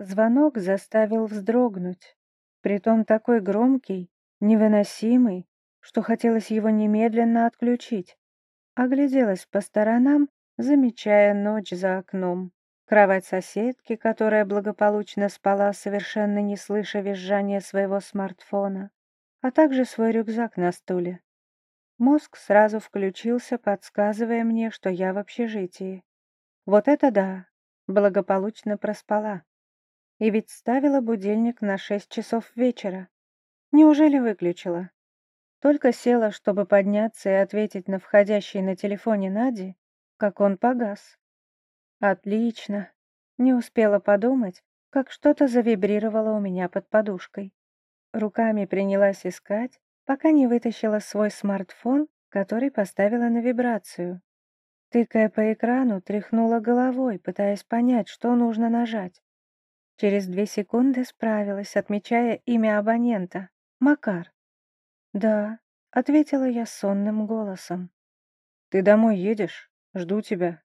Звонок заставил вздрогнуть. Притом такой громкий, невыносимый, что хотелось его немедленно отключить. Огляделась по сторонам, замечая ночь за окном. Кровать соседки, которая благополучно спала, совершенно не слыша визжания своего смартфона, а также свой рюкзак на стуле. Мозг сразу включился, подсказывая мне, что я в общежитии. Вот это да, благополучно проспала. И ведь ставила будильник на шесть часов вечера. Неужели выключила? Только села, чтобы подняться и ответить на входящий на телефоне Нади, как он погас. Отлично. Не успела подумать, как что-то завибрировало у меня под подушкой. Руками принялась искать, пока не вытащила свой смартфон, который поставила на вибрацию. Тыкая по экрану, тряхнула головой, пытаясь понять, что нужно нажать. Через две секунды справилась, отмечая имя абонента — Макар. «Да», — ответила я сонным голосом. «Ты домой едешь? Жду тебя».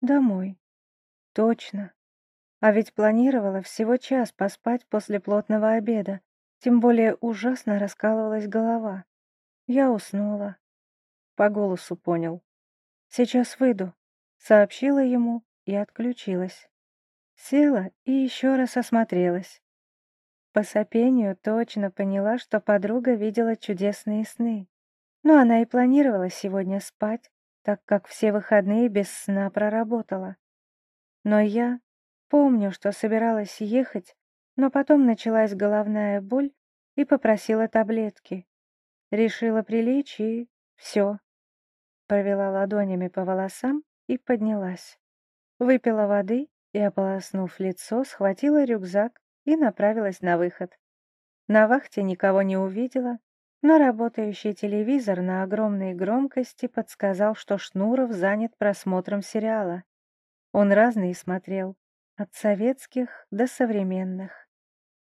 «Домой». «Точно. А ведь планировала всего час поспать после плотного обеда, тем более ужасно раскалывалась голова. Я уснула. По голосу понял. «Сейчас выйду», — сообщила ему и отключилась. Села и еще раз осмотрелась. По сопению точно поняла, что подруга видела чудесные сны. Но она и планировала сегодня спать, так как все выходные без сна проработала. Но я помню, что собиралась ехать но потом началась головная боль и попросила таблетки. Решила прилечь и все. Провела ладонями по волосам и поднялась. Выпила воды и, ополоснув лицо, схватила рюкзак и направилась на выход. На вахте никого не увидела, но работающий телевизор на огромной громкости подсказал, что Шнуров занят просмотром сериала. Он разные смотрел, от советских до современных.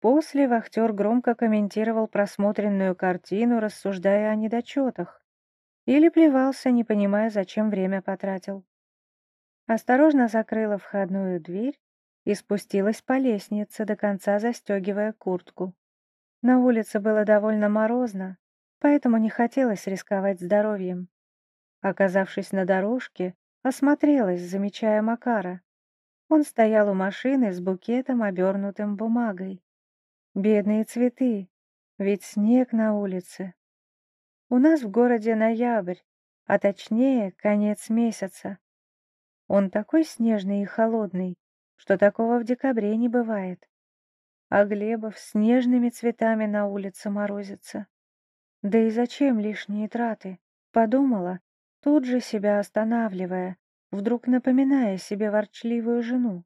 После вахтер громко комментировал просмотренную картину, рассуждая о недочетах. Или плевался, не понимая, зачем время потратил. Осторожно закрыла входную дверь и спустилась по лестнице, до конца застегивая куртку. На улице было довольно морозно, поэтому не хотелось рисковать здоровьем. Оказавшись на дорожке, осмотрелась, замечая Макара. Он стоял у машины с букетом, обернутым бумагой. Бедные цветы, ведь снег на улице. У нас в городе ноябрь, а точнее конец месяца. Он такой снежный и холодный, что такого в декабре не бывает. А Глебов с нежными цветами на улице морозится. Да и зачем лишние траты? Подумала, тут же себя останавливая, вдруг напоминая себе ворчливую жену.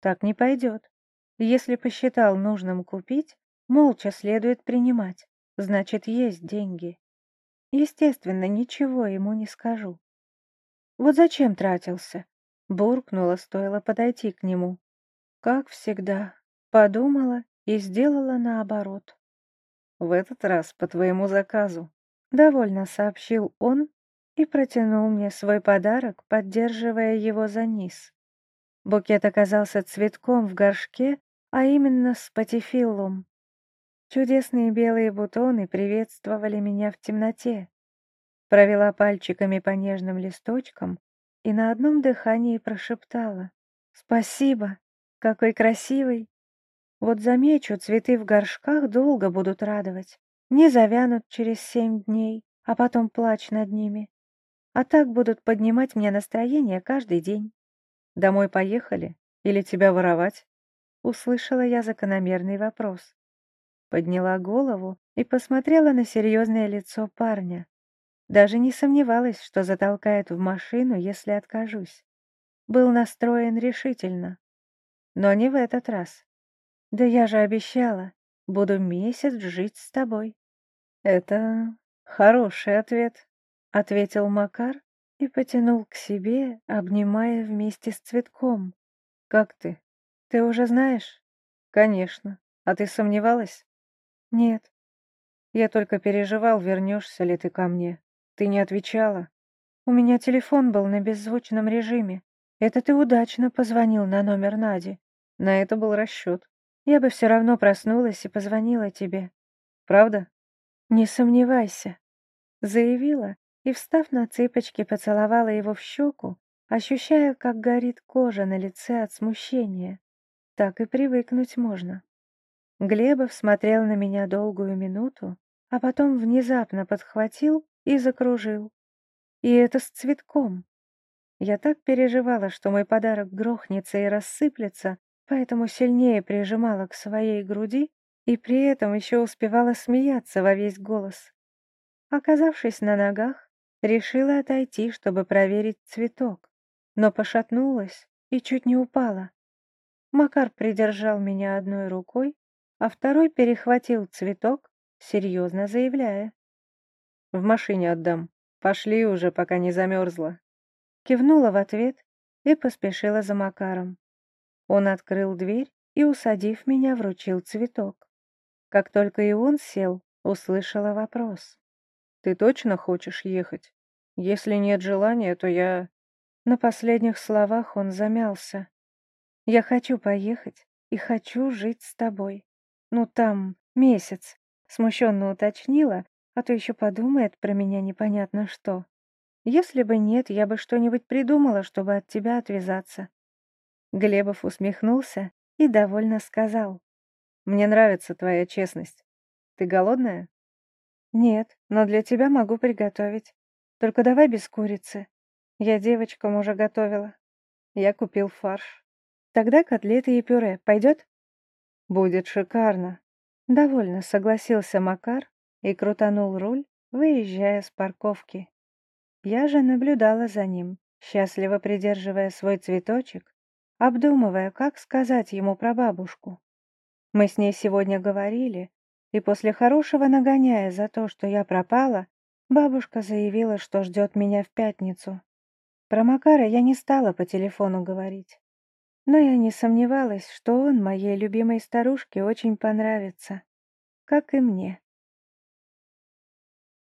Так не пойдет. Если посчитал нужным купить, молча следует принимать, значит, есть деньги. Естественно, ничего ему не скажу. Вот зачем тратился? Буркнула, стоило подойти к нему. Как всегда, подумала и сделала наоборот. В этот раз по твоему заказу. Довольно сообщил он и протянул мне свой подарок, поддерживая его за низ. Букет оказался цветком в горшке, а именно с патифиллум. Чудесные белые бутоны приветствовали меня в темноте. Провела пальчиками по нежным листочкам и на одном дыхании прошептала «Спасибо! Какой красивый!» Вот замечу, цветы в горшках долго будут радовать, не завянут через семь дней, а потом плачь над ними. А так будут поднимать мне настроение каждый день. Домой поехали? Или тебя воровать? Услышала я закономерный вопрос. Подняла голову и посмотрела на серьезное лицо парня. Даже не сомневалась, что затолкает в машину, если откажусь. Был настроен решительно. Но не в этот раз. Да я же обещала, буду месяц жить с тобой. Это хороший ответ, ответил Макар и потянул к себе, обнимая вместе с цветком. «Как ты? Ты уже знаешь?» «Конечно. А ты сомневалась?» «Нет». «Я только переживал, вернешься ли ты ко мне. Ты не отвечала». «У меня телефон был на беззвучном режиме. Это ты удачно позвонил на номер Нади». На это был расчет. я бы все равно проснулась и позвонила тебе. Правда? Не сомневайся, заявила и, встав на цыпочки, поцеловала его в щеку, ощущая, как горит кожа на лице от смущения. Так и привыкнуть можно. Глебов смотрел на меня долгую минуту, а потом внезапно подхватил и закружил. И это с цветком. Я так переживала, что мой подарок грохнется и рассыплется, поэтому сильнее прижимала к своей груди и при этом еще успевала смеяться во весь голос. Оказавшись на ногах, решила отойти, чтобы проверить цветок, но пошатнулась и чуть не упала. Макар придержал меня одной рукой, а второй перехватил цветок, серьезно заявляя. «В машине отдам. Пошли уже, пока не замерзла». Кивнула в ответ и поспешила за Макаром. Он открыл дверь и, усадив меня, вручил цветок. Как только и он сел, услышала вопрос. «Ты точно хочешь ехать? Если нет желания, то я...» На последних словах он замялся. «Я хочу поехать и хочу жить с тобой. Ну там, месяц», — смущенно уточнила, а то еще подумает про меня непонятно что. «Если бы нет, я бы что-нибудь придумала, чтобы от тебя отвязаться. Глебов усмехнулся и довольно сказал. «Мне нравится твоя честность. Ты голодная?» «Нет, но для тебя могу приготовить. Только давай без курицы. Я девочкам уже готовила. Я купил фарш. Тогда котлеты и пюре. Пойдет?» «Будет шикарно». Довольно согласился Макар и крутанул руль, выезжая с парковки. Я же наблюдала за ним, счастливо придерживая свой цветочек обдумывая, как сказать ему про бабушку. Мы с ней сегодня говорили, и после хорошего нагоняя за то, что я пропала, бабушка заявила, что ждет меня в пятницу. Про Макара я не стала по телефону говорить. Но я не сомневалась, что он моей любимой старушке очень понравится, как и мне.